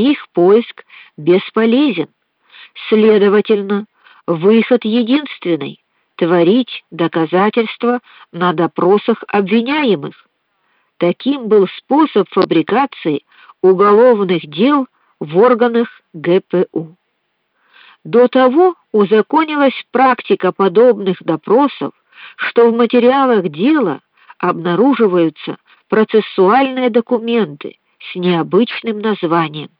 их поиск бесполезен. Следовательно, выход единственный творить доказательства на допросах обвиняемых. Таким был способ фабрикации уголовных дел в органах ГПУ. До того узаконилась практика подобных допросов, что в материалах дела обнаруживаются процессуальные документы с необычным названием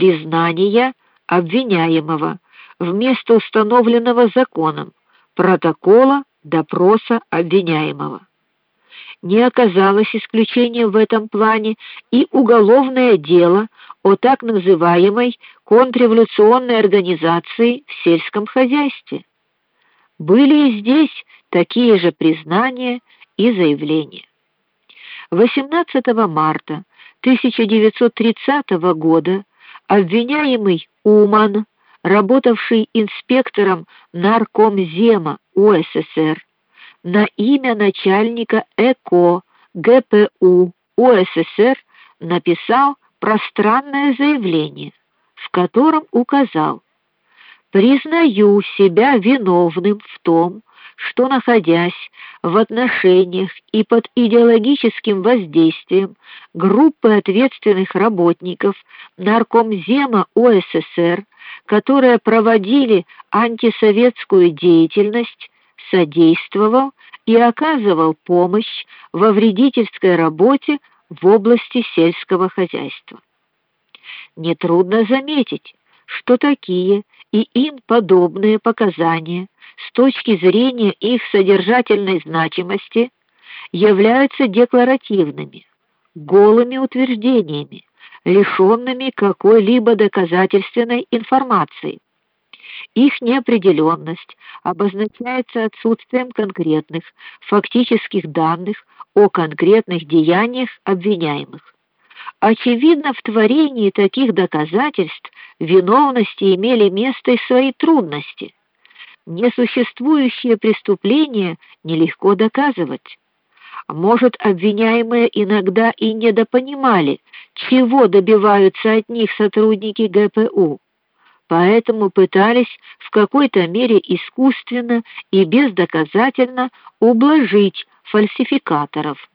признание обвиняемого вместо установленного законом протокола допроса обвиняемого. Не оказалось исключением в этом плане и уголовное дело о так называемой контрреволюционной организации в сельском хозяйстве. Были и здесь такие же признания и заявления. 18 марта 1930 года обвиняемый Уман, работавший инспектором наркомзема УССР, на имя начальника ЭКО ГПУ УССР написал пространное заявление, в котором указал: "Признаю себя виновным в том, что находясь в отношениях и под идеологическим воздействием группы ответственных работников наркомзема УССР, которые проводили антисоветскую деятельность, содействовал и оказывал помощь во вредительской работе в области сельского хозяйства. Нетрудно заметить, что такие и им подобные показания с точки зрения их содержательной значимости являются декларативными, голыми утверждениями, лишенными какой-либо доказательственной информации. Их неопределенность обозначается отсутствием конкретных фактических данных о конкретных деяниях обвиняемых. Очевидно, в творении таких доказательств виновности имели место и свои трудности. Несуществующие преступления нелегко доказывать. Может, обвиняемые иногда и недопонимали, чего добиваются от них сотрудники ГПУ. Поэтому пытались в какой-то мере искусственно и бездоказательно ублажить фальсификаторов.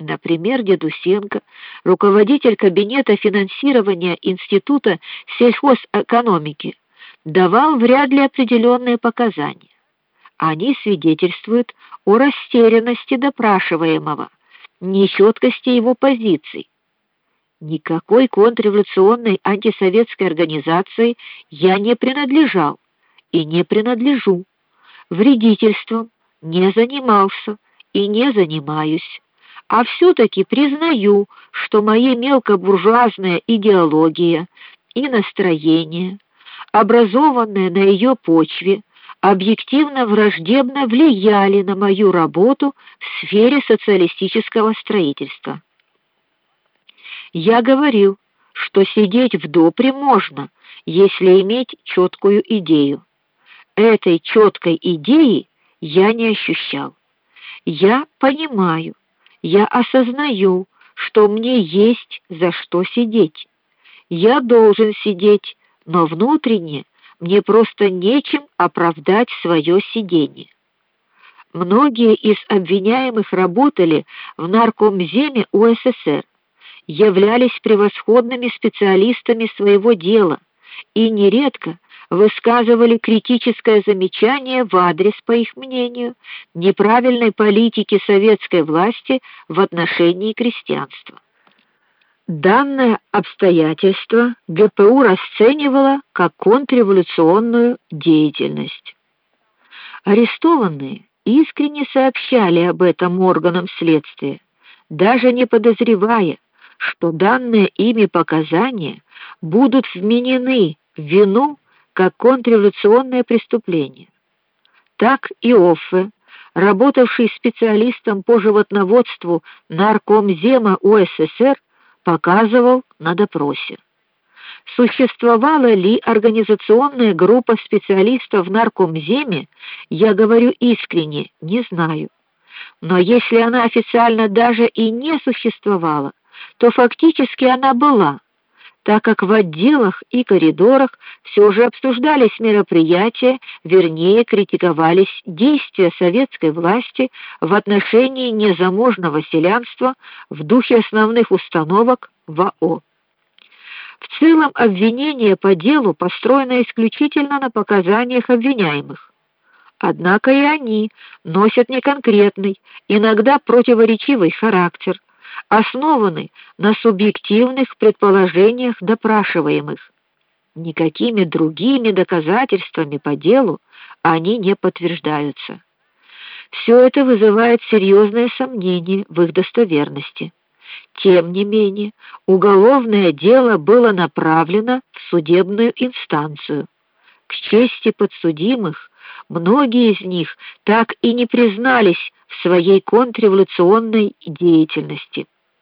Например, Дедусенко, руководитель кабинета финансирования Института сельхозэкономики, давал вряд ли определенные показания. Они свидетельствуют о растерянности допрашиваемого, нечеткости его позиций. Никакой контрреволюционной антисоветской организации я не принадлежал и не принадлежу. Вредительством не занимался и не занимаюсь а все таки признаю, что моя мелкобуржуазная идеология и настроение, образованные на ее почве, объективно враждебно влияли на мою работу в сфере социалистического строительства. Я говорил, что сидеть в допре можно, если иметь четкую идею. Этой четкой идеи я не ощущал. Я понимаю, я осознаю, что мне есть за что сидеть. Я должен сидеть, но внутренне мне просто нечем оправдать свое сидение. Многие из обвиняемых работали в наркомземе УССР, являлись превосходными специалистами своего дела и нередко высказывали критическое замечание в адрес, по их мнению, неправильной политики советской власти в отношении крестьянства. Данное обстоятельство ГПУ расценивало как контрреволюционную деятельность. Арестованные искренне сообщали об этом органам следствия, даже не подозревая, что данные ими показания будут вменены в вину как контрреволюционное преступление. Так и Оффе, работавший специалистом по животноводству наркомзема УССР, показывал на допросе. Существовала ли организационная группа специалистов в наркомземе, я говорю искренне, не знаю. Но если она официально даже и не существовала, то фактически она была так как в отделах и коридорах все же обсуждались мероприятия, вернее, критиковались действия советской власти в отношении незаможного селянства в духе основных установок ВАО. В целом обвинение по делу построено исключительно на показаниях обвиняемых. Однако и они носят неконкретный, иногда противоречивый характер, основаны на субъективных предположениях допрашиваемых. Никакими другими доказательствами по делу они не подтверждаются. Все это вызывает серьезные сомнения в их достоверности. Тем не менее, уголовное дело было направлено в судебную инстанцию. К чести подсудимых, многие из них так и не признались своей контрреволюционной деятельности.